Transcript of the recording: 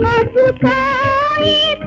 Mas ficar e